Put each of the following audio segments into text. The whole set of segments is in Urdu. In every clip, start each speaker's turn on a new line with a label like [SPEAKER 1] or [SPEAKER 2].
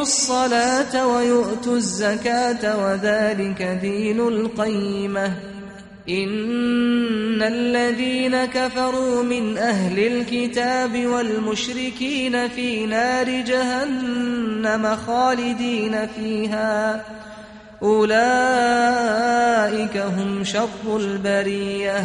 [SPEAKER 1] الصلاة ويؤتوا الزكاة وذلك دين القيمة إن الذين كفروا من أهل الكتاب والمشركين في نار جهنم خالدين فيها أولئك هم شر البرية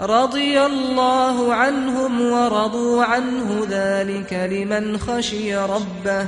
[SPEAKER 1] رضي الله عنهم ورضوا عنه ذلك لمن خشي ربه.